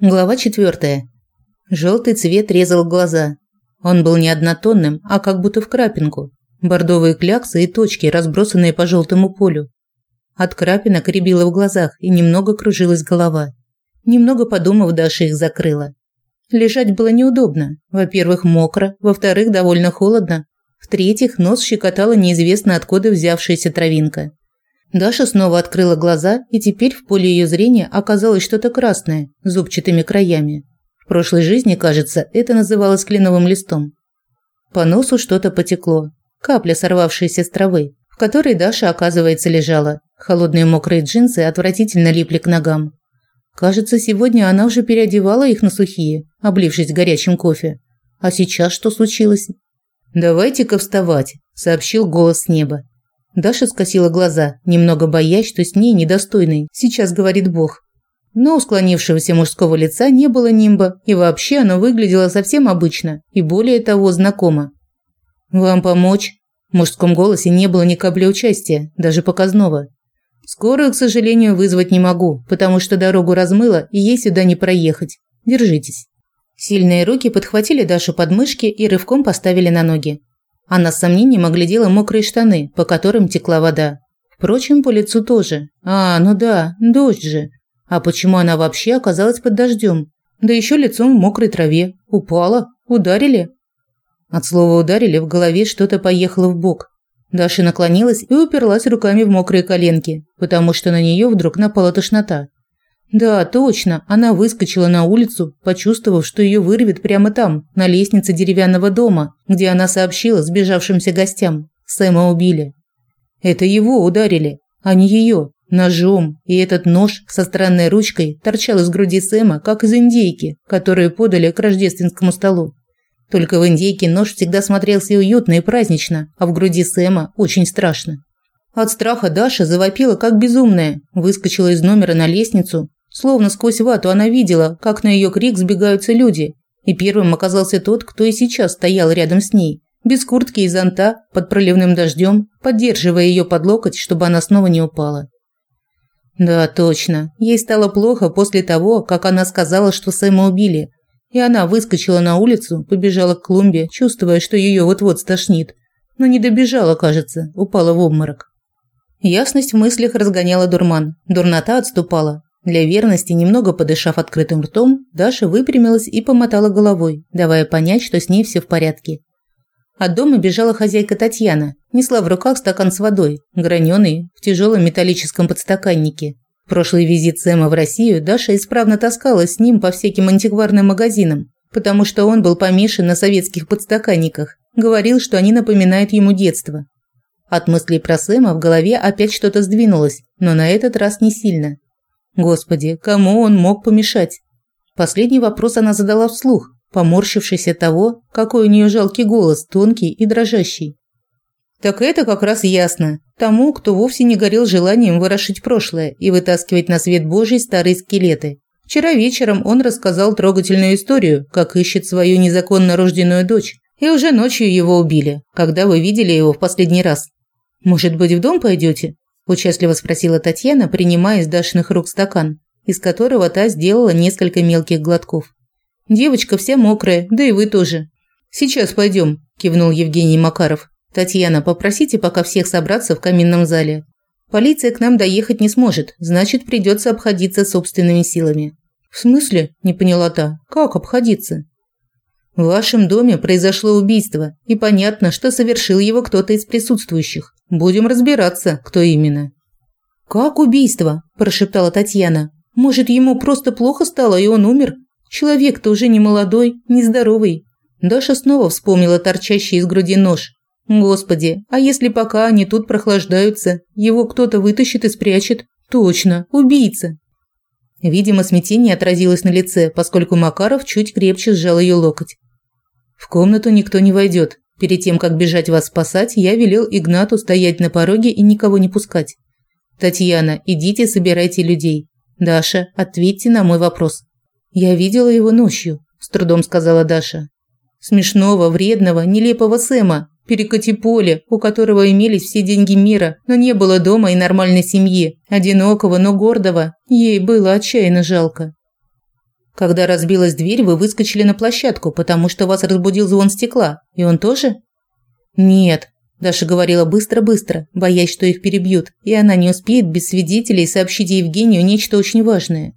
Глава четвертая. Желтый цвет резал глаза. Он был не однотонным, а как будто в крапинку. Бордовые кляксы и точки, разбросанные по желтому полю. От крапинок рябило в глазах и немного кружилась голова. Немного подумав, Даша их закрыла. Лежать было неудобно. Во-первых, мокро, во-вторых, довольно холодно, в-третьих, нос щекотала неизвестно откуда взявшаяся травинка. Даша снова открыла глаза, и теперь в поле ее зрения оказалось что-то красное, зубчатыми краями. В прошлой жизни, кажется, это называлось кленовым листом. По носу что-то потекло. Капля, сорвавшаяся с травы, в которой Даша, оказывается, лежала. Холодные мокрые джинсы отвратительно липли к ногам. Кажется, сегодня она уже переодевала их на сухие, облившись горячим кофе. А сейчас что случилось? «Давайте-ка вставать», – сообщил голос с неба. Даша скосила глаза, немного боясь, что с ней недостойный, сейчас говорит Бог. Но у склонившегося мужского лица не было нимба, и вообще оно выглядело совсем обычно и более того знакомо. «Вам помочь?» В мужском голосе не было ни капли участия, даже показного. «Скорую, к сожалению, вызвать не могу, потому что дорогу размыло, и ей сюда не проехать. Держитесь». Сильные руки подхватили Дашу под мышки и рывком поставили на ноги. Она с сомнением оглядела мокрые штаны, по которым текла вода. Впрочем, по лицу тоже. А, ну да, дождь же. А почему она вообще оказалась под дождем? Да еще лицом в мокрой траве. Упала? Ударили? От слова «ударили» в голове что-то поехало в бок. Даша наклонилась и уперлась руками в мокрые коленки, потому что на нее вдруг напала тошнота. Да, точно, она выскочила на улицу, почувствовав, что ее вырвет прямо там, на лестнице деревянного дома, где она сообщила сбежавшимся гостям. Сэма убили. Это его ударили, а не ее, ножом, и этот нож со странной ручкой торчал из груди Сэма, как из индейки, которую подали к рождественскому столу. Только в индейке нож всегда смотрелся уютно и празднично, а в груди Сэма очень страшно. От страха Даша завопила как безумная, выскочила из номера на лестницу, Словно сквозь вату она видела, как на ее крик сбегаются люди, и первым оказался тот, кто и сейчас стоял рядом с ней, без куртки и зонта, под проливным дождем, поддерживая ее под локоть, чтобы она снова не упала. Да, точно. Ей стало плохо после того, как она сказала, что Сэма убили. И она выскочила на улицу, побежала к клумбе, чувствуя, что ее вот-вот стошнит. Но не добежала, кажется, упала в обморок. Ясность в мыслях разгоняла дурман. Дурнота отступала, для верности, немного подышав открытым ртом, Даша выпрямилась и помотала головой, давая понять, что с ней все в порядке. От дома бежала хозяйка Татьяна, несла в руках стакан с водой, граненый, в тяжелом металлическом подстаканнике. Прошлый визит Сэма в Россию Даша исправно таскалась с ним по всяким антикварным магазинам, потому что он был помешан на советских подстаканниках, говорил, что они напоминают ему детство. От мыслей про Сэма в голове опять что-то сдвинулось, но на этот раз не сильно – Господи, кому он мог помешать? Последний вопрос она задала вслух, поморщившись от того, какой у нее жалкий голос, тонкий и дрожащий. Так это как раз ясно. Тому, кто вовсе не горел желанием ворошить прошлое и вытаскивать на свет Божий старые скелеты. Вчера вечером он рассказал трогательную историю, как ищет свою незаконно рожденную дочь, и уже ночью его убили, когда вы видели его в последний раз. Может быть, в дом пойдете? Участливо спросила Татьяна, принимая из Дашиных рук стакан, из которого та сделала несколько мелких глотков. Девочка вся мокрая, да и вы тоже. Сейчас пойдем, кивнул Евгений Макаров. Татьяна, попросите пока всех собраться в каминном зале. Полиция к нам доехать не сможет, значит, придется обходиться собственными силами. В смысле? не поняла та. Как обходиться? В вашем доме произошло убийство, и понятно, что совершил его кто-то из присутствующих. Будем разбираться, кто именно. Как убийство? прошептала Татьяна. Может, ему просто плохо стало, и он умер? Человек-то уже не молодой, не здоровый. Даша снова вспомнила торчащий из груди нож. Господи, а если пока они тут прохлаждаются, его кто-то вытащит и спрячет? Точно, убийца. Видимо, смятение отразилось на лице, поскольку Макаров чуть крепче сжал ее локоть. В комнату никто не войдет. Перед тем, как бежать вас спасать, я велел Игнату стоять на пороге и никого не пускать. Татьяна, идите, собирайте людей. Даша, ответьте на мой вопрос. Я видела его ночью, с трудом сказала Даша. Смешного, вредного, нелепого Сэма, перекати поле, у которого имелись все деньги мира, но не было дома и нормальной семьи, одинокого, но гордого. Ей было отчаянно жалко. Когда разбилась дверь, вы выскочили на площадку, потому что вас разбудил звон стекла. И он тоже? Нет, Даша говорила быстро-быстро, боясь, что их перебьют, и она не успеет без свидетелей сообщить Евгению нечто очень важное.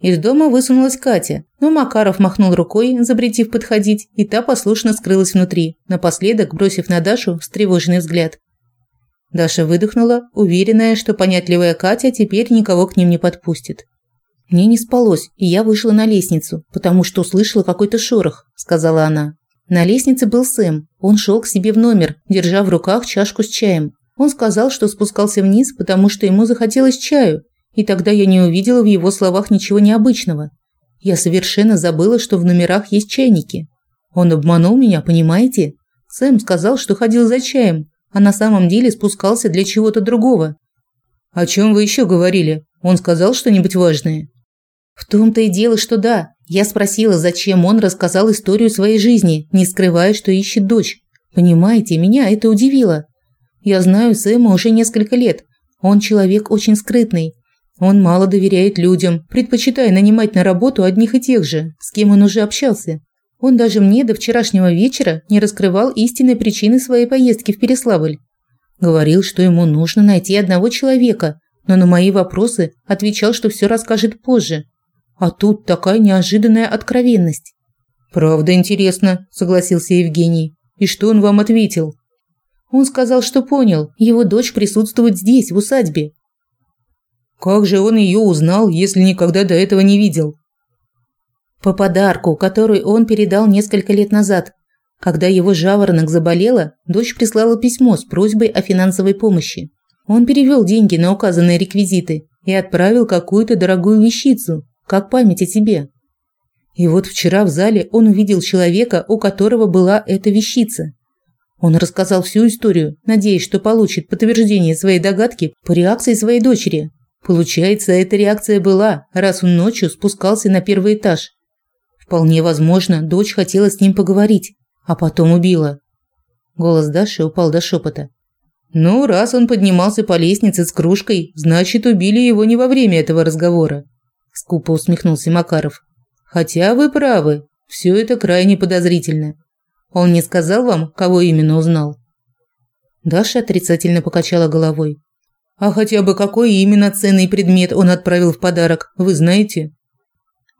Из дома высунулась Катя, но Макаров махнул рукой, запретив подходить, и та послушно скрылась внутри, напоследок бросив на Дашу встревоженный взгляд. Даша выдохнула, уверенная, что понятливая Катя теперь никого к ним не подпустит. «Мне не спалось, и я вышла на лестницу, потому что услышала какой-то шорох», – сказала она. На лестнице был Сэм. Он шел к себе в номер, держа в руках чашку с чаем. Он сказал, что спускался вниз, потому что ему захотелось чаю, и тогда я не увидела в его словах ничего необычного. Я совершенно забыла, что в номерах есть чайники. Он обманул меня, понимаете? Сэм сказал, что ходил за чаем, а на самом деле спускался для чего-то другого. О чем вы еще говорили? Он сказал что-нибудь важное? В том-то и дело, что да. Я спросила, зачем он рассказал историю своей жизни, не скрывая, что ищет дочь. Понимаете, меня это удивило. Я знаю Сэма уже несколько лет. Он человек очень скрытный, он мало доверяет людям, предпочитая нанимать на работу одних и тех же, с кем он уже общался. Он даже мне до вчерашнего вечера не раскрывал истинной причины своей поездки в Переславль. Говорил, что ему нужно найти одного человека, но на мои вопросы отвечал, что все расскажет позже. А тут такая неожиданная откровенность. «Правда интересно», – согласился Евгений. «И что он вам ответил?» Он сказал, что понял, его дочь присутствует здесь, в усадьбе, как же он ее узнал, если никогда до этого не видел? По подарку, который он передал несколько лет назад. Когда его жаворонок заболела, дочь прислала письмо с просьбой о финансовой помощи. Он перевел деньги на указанные реквизиты и отправил какую-то дорогую вещицу, как память о тебе. И вот вчера в зале он увидел человека, у которого была эта вещица. Он рассказал всю историю, надеясь, что получит подтверждение своей догадки по реакции своей дочери. Получается, эта реакция была, раз он ночью спускался на первый этаж. Вполне возможно, дочь хотела с ним поговорить, а потом убила. Голос Даши упал до шепота. Ну, раз он поднимался по лестнице с кружкой, значит, убили его не во время этого разговора. Скупо усмехнулся Макаров. Хотя вы правы, все это крайне подозрительно. Он не сказал вам, кого именно узнал? Даша отрицательно покачала головой. А хотя бы какой именно ценный предмет он отправил в подарок, вы знаете?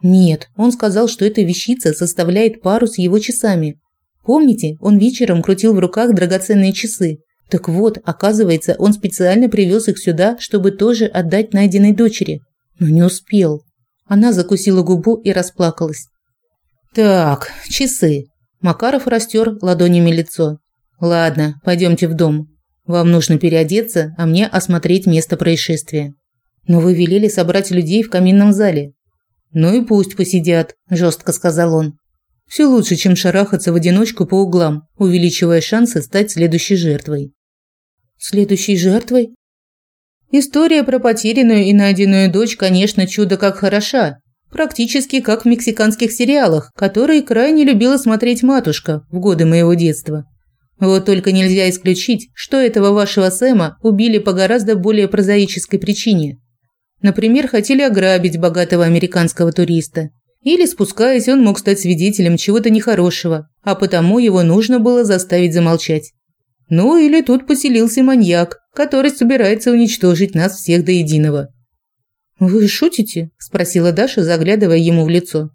Нет, он сказал, что эта вещица составляет пару с его часами. Помните, он вечером крутил в руках драгоценные часы. Так вот, оказывается, он специально привез их сюда, чтобы тоже отдать найденной дочери. Но не успел. Она закусила губу и расплакалась. Так, часы. Макаров растер ладонями лицо. Ладно, пойдемте в дом. Вам нужно переодеться, а мне осмотреть место происшествия. Но вы велели собрать людей в каминном зале. Ну и пусть посидят, жестко сказал он. Все лучше, чем шарахаться в одиночку по углам, увеличивая шансы стать следующей жертвой. Следующей жертвой? История про потерянную и найденную дочь, конечно, чудо как хороша, практически как в мексиканских сериалах, которые крайне любила смотреть матушка в годы моего детства. Вот только нельзя исключить, что этого вашего Сэма убили по гораздо более прозаической причине. Например, хотели ограбить богатого американского туриста. Или, спускаясь, он мог стать свидетелем чего-то нехорошего, а потому его нужно было заставить замолчать. Ну или тут поселился маньяк, который собирается уничтожить нас всех до единого. «Вы шутите?» – спросила Даша, заглядывая ему в лицо.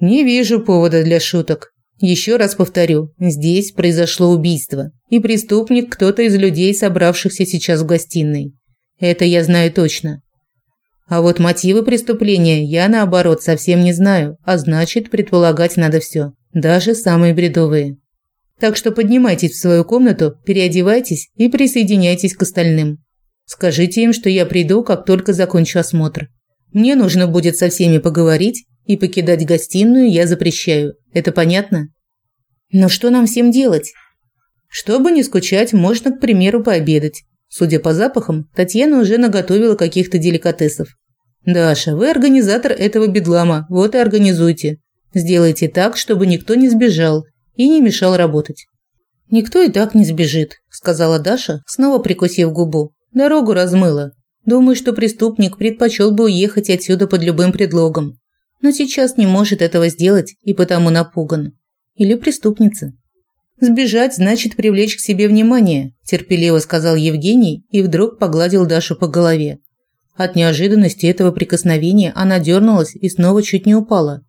«Не вижу повода для шуток. Еще раз повторю, здесь произошло убийство, и преступник кто-то из людей, собравшихся сейчас в гостиной. Это я знаю точно. А вот мотивы преступления я наоборот совсем не знаю, а значит, предполагать надо все, даже самые бредовые. Так что поднимайтесь в свою комнату, переодевайтесь и присоединяйтесь к остальным. Скажите им, что я приду, как только закончу осмотр. Мне нужно будет со всеми поговорить и покидать гостиную я запрещаю. Это понятно? Но что нам всем делать? Чтобы не скучать, можно, к примеру, пообедать. Судя по запахам, Татьяна уже наготовила каких-то деликатесов. Даша, вы организатор этого бедлама, вот и организуйте. Сделайте так, чтобы никто не сбежал и не мешал работать. Никто и так не сбежит, сказала Даша, снова прикусив губу. Дорогу размыла. Думаю, что преступник предпочел бы уехать отсюда под любым предлогом. но сейчас не может этого сделать и потому напуган. Или преступница. Сбежать значит привлечь к себе внимание, терпеливо сказал Евгений и вдруг погладил Дашу по голове. От неожиданности этого прикосновения она дернулась и снова чуть не упала.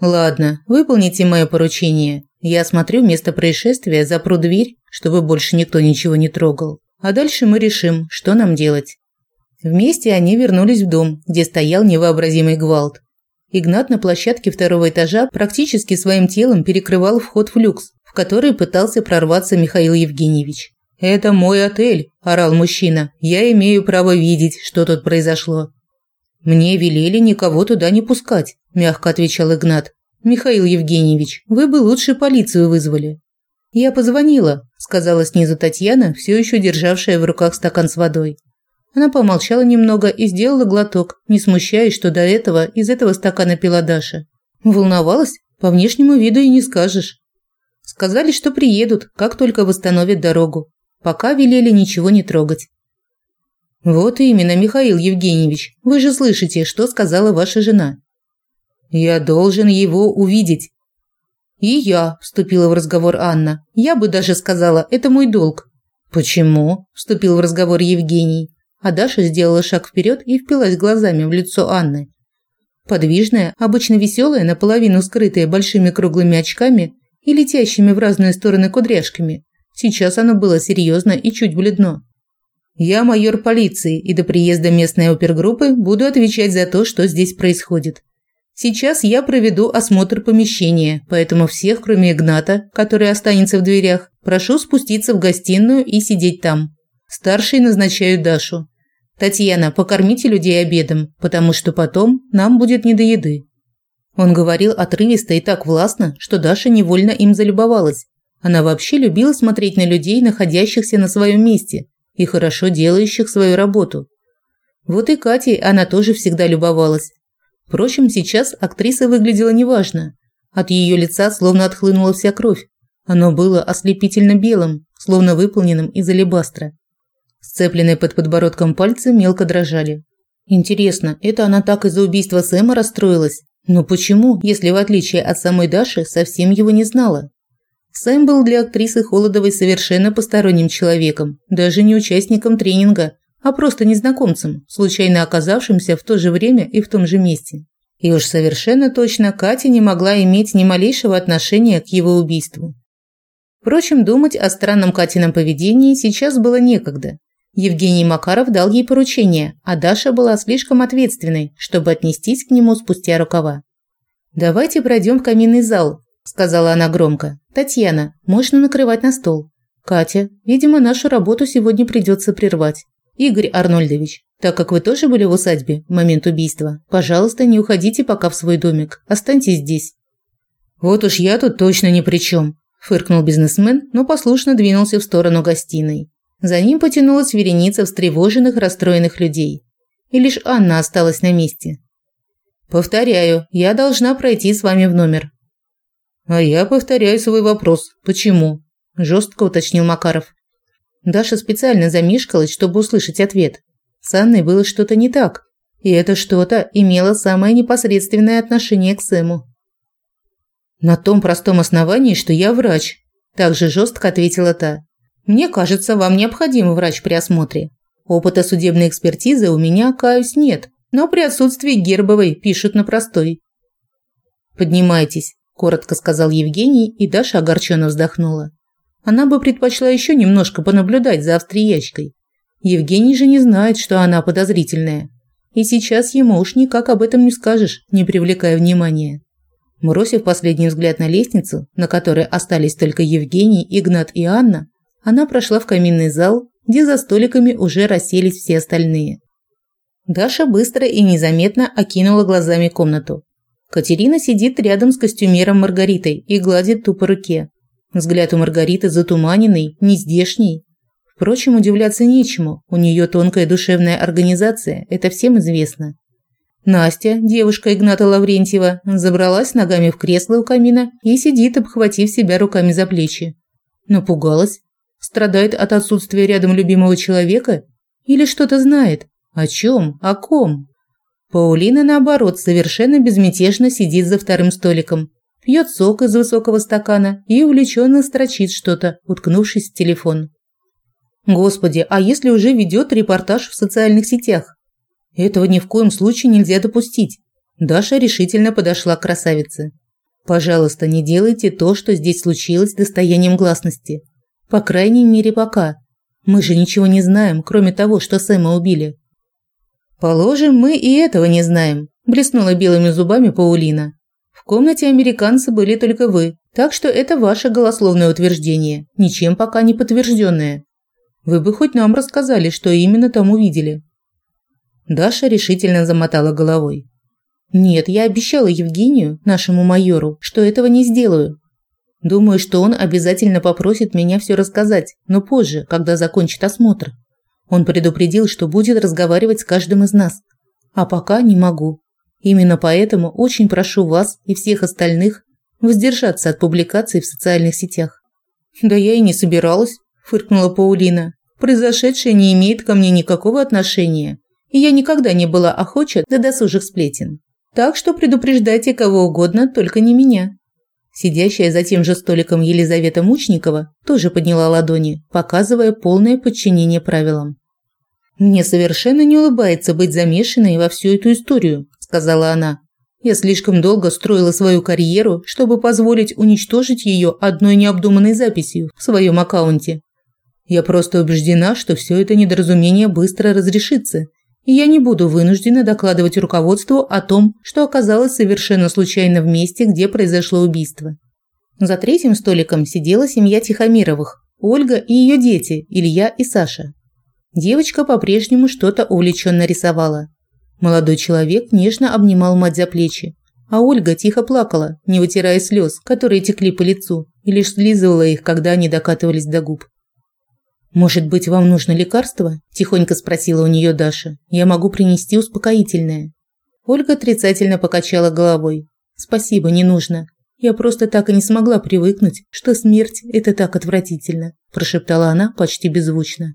Ладно, выполните мое поручение. Я осмотрю место происшествия, запру дверь, чтобы больше никто ничего не трогал. А дальше мы решим, что нам делать. Вместе они вернулись в дом, где стоял невообразимый гвалт. Игнат на площадке второго этажа практически своим телом перекрывал вход в люкс, в который пытался прорваться Михаил Евгеньевич. «Это мой отель», – орал мужчина. «Я имею право видеть, что тут произошло». «Мне велели никого туда не пускать», – мягко отвечал Игнат. «Михаил Евгеньевич, вы бы лучше полицию вызвали». «Я позвонила», – сказала снизу Татьяна, все еще державшая в руках стакан с водой. Она помолчала немного и сделала глоток, не смущаясь, что до этого из этого стакана пила Даша. Волновалась? По внешнему виду и не скажешь. Сказали, что приедут, как только восстановят дорогу. Пока велели ничего не трогать. Вот именно, Михаил Евгеньевич. Вы же слышите, что сказала ваша жена. Я должен его увидеть. И я, вступила в разговор Анна. Я бы даже сказала, это мой долг. Почему? вступил в разговор Евгений а Даша сделала шаг вперед и впилась глазами в лицо Анны. Подвижная, обычно веселая, наполовину скрытая большими круглыми очками и летящими в разные стороны кудряшками, сейчас оно было серьезно и чуть бледно. «Я майор полиции, и до приезда местной опергруппы буду отвечать за то, что здесь происходит. Сейчас я проведу осмотр помещения, поэтому всех, кроме Игната, который останется в дверях, прошу спуститься в гостиную и сидеть там. Старший назначают Дашу. Татьяна, покормите людей обедом, потому что потом нам будет не до еды. Он говорил отрывисто и так властно, что Даша невольно им залюбовалась. Она вообще любила смотреть на людей, находящихся на своем месте и хорошо делающих свою работу. Вот и Кате она тоже всегда любовалась. Впрочем, сейчас актриса выглядела неважно. От ее лица словно отхлынула вся кровь. Оно было ослепительно белым, словно выполненным из алебастра. Сцепленные под подбородком пальцы мелко дрожали. Интересно, это она так из-за убийства Сэма расстроилась? Но почему, если в отличие от самой Даши, совсем его не знала? Сэм был для актрисы Холодовой совершенно посторонним человеком, даже не участником тренинга, а просто незнакомцем, случайно оказавшимся в то же время и в том же месте. И уж совершенно точно Катя не могла иметь ни малейшего отношения к его убийству. Впрочем, думать о странном Катином поведении сейчас было некогда. Евгений Макаров дал ей поручение, а Даша была слишком ответственной, чтобы отнестись к нему спустя рукава. «Давайте пройдем в каминный зал», – сказала она громко. «Татьяна, можно накрывать на стол. Катя, видимо, нашу работу сегодня придется прервать. Игорь Арнольдович, так как вы тоже были в усадьбе в момент убийства, пожалуйста, не уходите пока в свой домик. Останьтесь здесь». «Вот уж я тут точно ни при чем», – фыркнул бизнесмен, но послушно двинулся в сторону гостиной. За ним потянулась вереница встревоженных, расстроенных людей. И лишь Анна осталась на месте. «Повторяю, я должна пройти с вами в номер». «А я повторяю свой вопрос. Почему?» – жестко уточнил Макаров. Даша специально замешкалась, чтобы услышать ответ. С Анной было что-то не так, и это что-то имело самое непосредственное отношение к Сэму. «На том простом основании, что я врач», – также жестко ответила та. Мне кажется, вам необходим врач при осмотре. Опыта судебной экспертизы у меня, каюсь, нет, но при отсутствии гербовой пишут на простой. Поднимайтесь, коротко сказал Евгений, и Даша огорченно вздохнула. Она бы предпочла еще немножко понаблюдать за австриячкой. Евгений же не знает, что она подозрительная. И сейчас ему уж никак об этом не скажешь, не привлекая внимания. Бросив последний взгляд на лестницу, на которой остались только Евгений, Игнат и Анна, она прошла в каминный зал, где за столиками уже расселись все остальные. Даша быстро и незаметно окинула глазами комнату. Катерина сидит рядом с костюмером Маргаритой и гладит ту по руке. Взгляд у Маргариты затуманенный, нездешний. Впрочем, удивляться нечему, у нее тонкая душевная организация, это всем известно. Настя, девушка Игната Лаврентьева, забралась ногами в кресло у камина и сидит, обхватив себя руками за плечи. Напугалась, Страдает от отсутствия рядом любимого человека? Или что-то знает? О чем? О ком? Паулина, наоборот, совершенно безмятежно сидит за вторым столиком, пьет сок из высокого стакана и увлеченно строчит что-то, уткнувшись в телефон. Господи, а если уже ведет репортаж в социальных сетях? Этого ни в коем случае нельзя допустить. Даша решительно подошла к красавице. Пожалуйста, не делайте то, что здесь случилось, достоянием гласности. По крайней мере, пока. Мы же ничего не знаем, кроме того, что Сэма убили. Положим, мы и этого не знаем, блеснула белыми зубами Паулина. В комнате американца были только вы, так что это ваше голословное утверждение, ничем пока не подтвержденное. Вы бы хоть нам рассказали, что именно там увидели. Даша решительно замотала головой. Нет, я обещала Евгению, нашему майору, что этого не сделаю. Думаю, что он обязательно попросит меня все рассказать, но позже, когда закончит осмотр. Он предупредил, что будет разговаривать с каждым из нас. А пока не могу. Именно поэтому очень прошу вас и всех остальных воздержаться от публикаций в социальных сетях. Да я и не собиралась, фыркнула Паулина. Произошедшее не имеет ко мне никакого отношения, и я никогда не была охоча до досужих сплетен. Так что предупреждайте кого угодно, только не меня. Сидящая за тем же столиком Елизавета Мучникова тоже подняла ладони, показывая полное подчинение правилам. «Мне совершенно не улыбается быть замешанной во всю эту историю», – сказала она. «Я слишком долго строила свою карьеру, чтобы позволить уничтожить ее одной необдуманной записью в своем аккаунте. Я просто убеждена, что все это недоразумение быстро разрешится, и я не буду вынуждена докладывать руководству о том, что оказалось совершенно случайно в месте, где произошло убийство. За третьим столиком сидела семья Тихомировых, Ольга и ее дети, Илья и Саша. Девочка по-прежнему что-то увлеченно рисовала. Молодой человек нежно обнимал мать за плечи, а Ольга тихо плакала, не вытирая слез, которые текли по лицу, и лишь слизывала их, когда они докатывались до губ. «Может быть, вам нужно лекарство?» – тихонько спросила у нее Даша. «Я могу принести успокоительное». Ольга отрицательно покачала головой. «Спасибо, не нужно. Я просто так и не смогла привыкнуть, что смерть – это так отвратительно», – прошептала она почти беззвучно.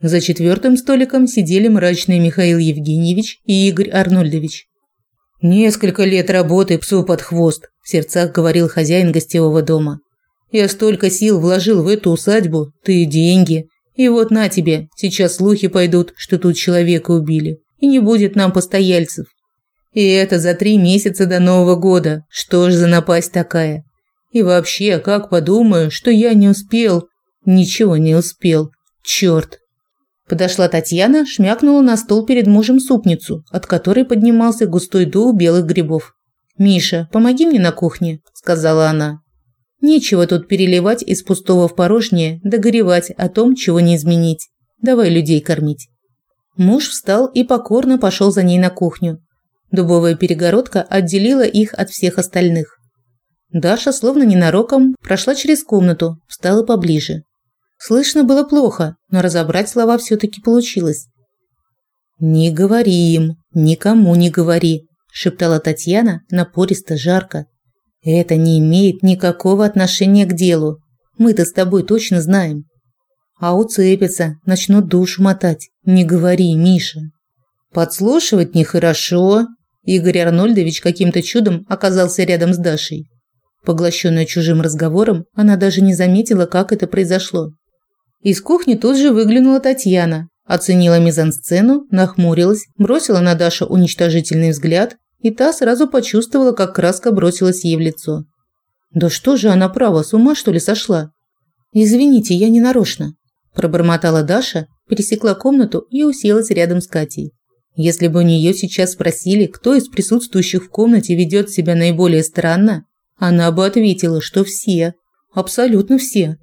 За четвертым столиком сидели мрачный Михаил Евгеньевич и Игорь Арнольдович. «Несколько лет работы псу под хвост», – в сердцах говорил хозяин гостевого дома. Я столько сил вложил в эту усадьбу, ты деньги. И вот на тебе, сейчас слухи пойдут, что тут человека убили. И не будет нам постояльцев. И это за три месяца до Нового года. Что ж за напасть такая? И вообще, как подумаю, что я не успел. Ничего не успел. Черт. Подошла Татьяна, шмякнула на стол перед мужем супницу, от которой поднимался густой дух белых грибов. «Миша, помоги мне на кухне», – сказала она. Нечего тут переливать из пустого в порожнее, догоревать о том, чего не изменить. Давай людей кормить. Муж встал и покорно пошел за ней на кухню. Дубовая перегородка отделила их от всех остальных. Даша, словно ненароком, прошла через комнату, встала поближе. Слышно было плохо, но разобрать слова все-таки получилось. «Не говори им, никому не говори», – шептала Татьяна напористо, жарко. Это не имеет никакого отношения к делу. Мы-то с тобой точно знаем. А уцепятся, начнут душу мотать. Не говори, Миша. Подслушивать нехорошо. Игорь Арнольдович каким-то чудом оказался рядом с Дашей. Поглощенная чужим разговором, она даже не заметила, как это произошло. Из кухни тут же выглянула Татьяна, оценила мизансцену, нахмурилась, бросила на Дашу уничтожительный взгляд и та сразу почувствовала, как краска бросилась ей в лицо. «Да что же она права, с ума что ли сошла?» «Извините, я не нарочно», – пробормотала Даша, пересекла комнату и уселась рядом с Катей. Если бы у нее сейчас спросили, кто из присутствующих в комнате ведет себя наиболее странно, она бы ответила, что все, абсолютно все.